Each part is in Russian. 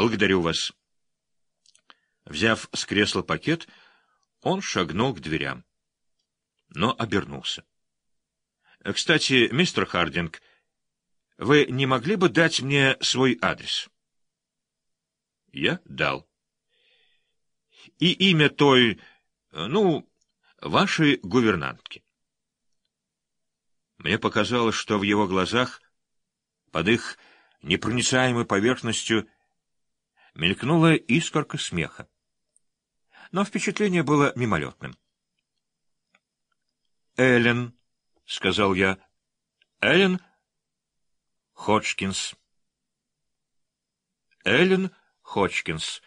Благодарю вас. Взяв с кресла пакет, он шагнул к дверям, но обернулся. — Кстати, мистер Хардинг, вы не могли бы дать мне свой адрес? Я дал. — И имя той, ну, вашей гувернантки. Мне показалось, что в его глазах, под их непроницаемой поверхностью, мелькнула искорка смеха. Но впечатление было мимолетным. «Эллен», — сказал я, — «Эллен Ходжкинс». «Эллен Ходжкинс».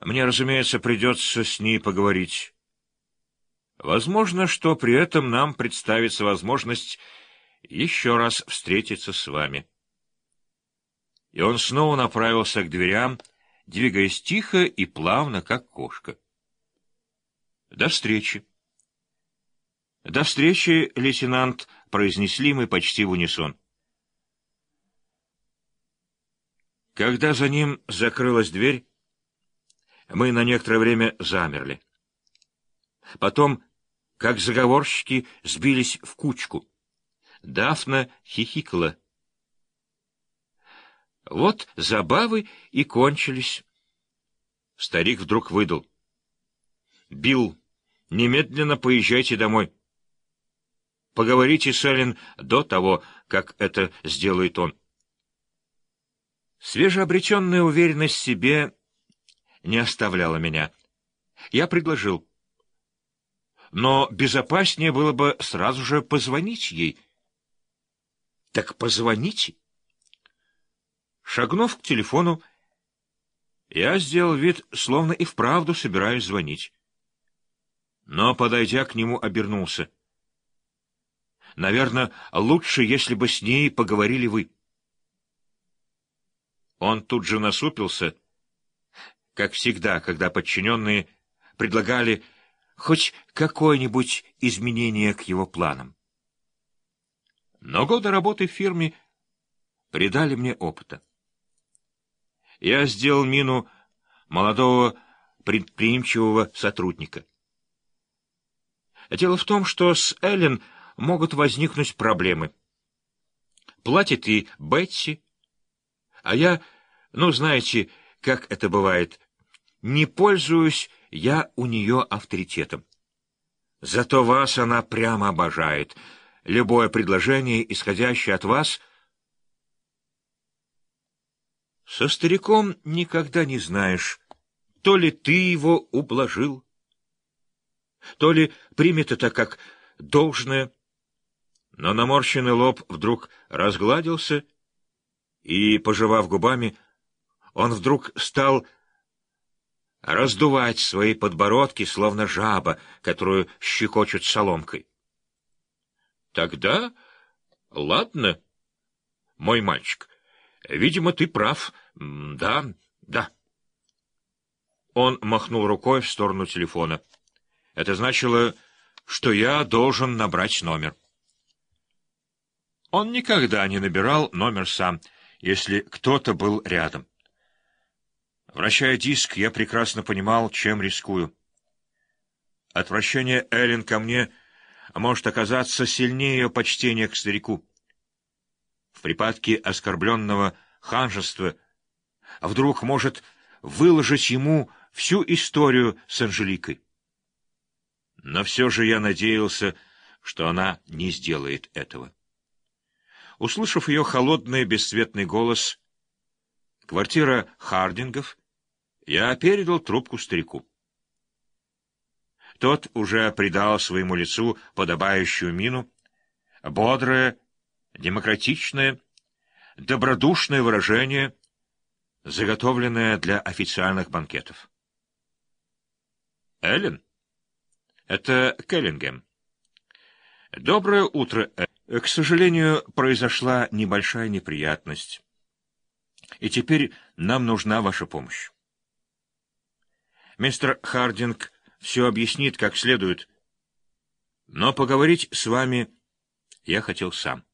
Мне, разумеется, придется с ней поговорить. Возможно, что при этом нам представится возможность еще раз встретиться с вами. И он снова направился к дверям, двигаясь тихо и плавно, как кошка. До встречи. До встречи, лейтенант, произнесли мы почти в унисон. Когда за ним закрылась дверь, мы на некоторое время замерли. Потом, как заговорщики, сбились в кучку. Дафна хихикала. Вот забавы и кончились. Старик вдруг выдал. — Билл, немедленно поезжайте домой. Поговорите с Эллен до того, как это сделает он. Свежеобретенная уверенность в себе не оставляла меня. Я предложил. Но безопаснее было бы сразу же позвонить ей. — Так позвоните. Шагнув к телефону, я сделал вид, словно и вправду собираюсь звонить. Но, подойдя к нему, обернулся. Наверное, лучше, если бы с ней поговорили вы. Он тут же насупился, как всегда, когда подчиненные предлагали хоть какое-нибудь изменение к его планам. Но годы работы в фирме придали мне опыта. Я сделал мину молодого предприимчивого сотрудника. Дело в том, что с Эллен могут возникнуть проблемы. Платит и Бетси, а я, ну, знаете, как это бывает, не пользуюсь я у нее авторитетом. Зато вас она прямо обожает. Любое предложение, исходящее от вас — со стариком никогда не знаешь, то ли ты его ублажил, то ли примет это как должное. Но наморщенный лоб вдруг разгладился, и, пожевав губами, он вдруг стал раздувать свои подбородки, словно жаба, которую щекочут соломкой. — Тогда ладно, мой мальчик, видимо, ты прав, да, да. Он махнул рукой в сторону телефона. Это значило, что я должен набрать номер. Он никогда не набирал номер сам, если кто-то был рядом. Вращая диск, я прекрасно понимал, чем рискую. Отвращение Эллен ко мне может оказаться сильнее ее почтения к старику. В припадке оскорбленного ханжества а вдруг может выложить ему всю историю с Анжеликой. Но все же я надеялся, что она не сделает этого. Услышав ее холодный бесцветный голос, квартира Хардингов, я передал трубку старику. Тот уже придал своему лицу подобающую мину, бодрое, демократичное, добродушное выражение — заготовленная для официальных банкетов. Эллен? Это Келлингем. Доброе утро. К сожалению, произошла небольшая неприятность. И теперь нам нужна ваша помощь. Мистер Хардинг все объяснит как следует, но поговорить с вами я хотел сам.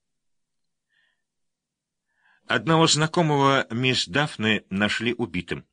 Одного знакомого мисс Дафны нашли убитым.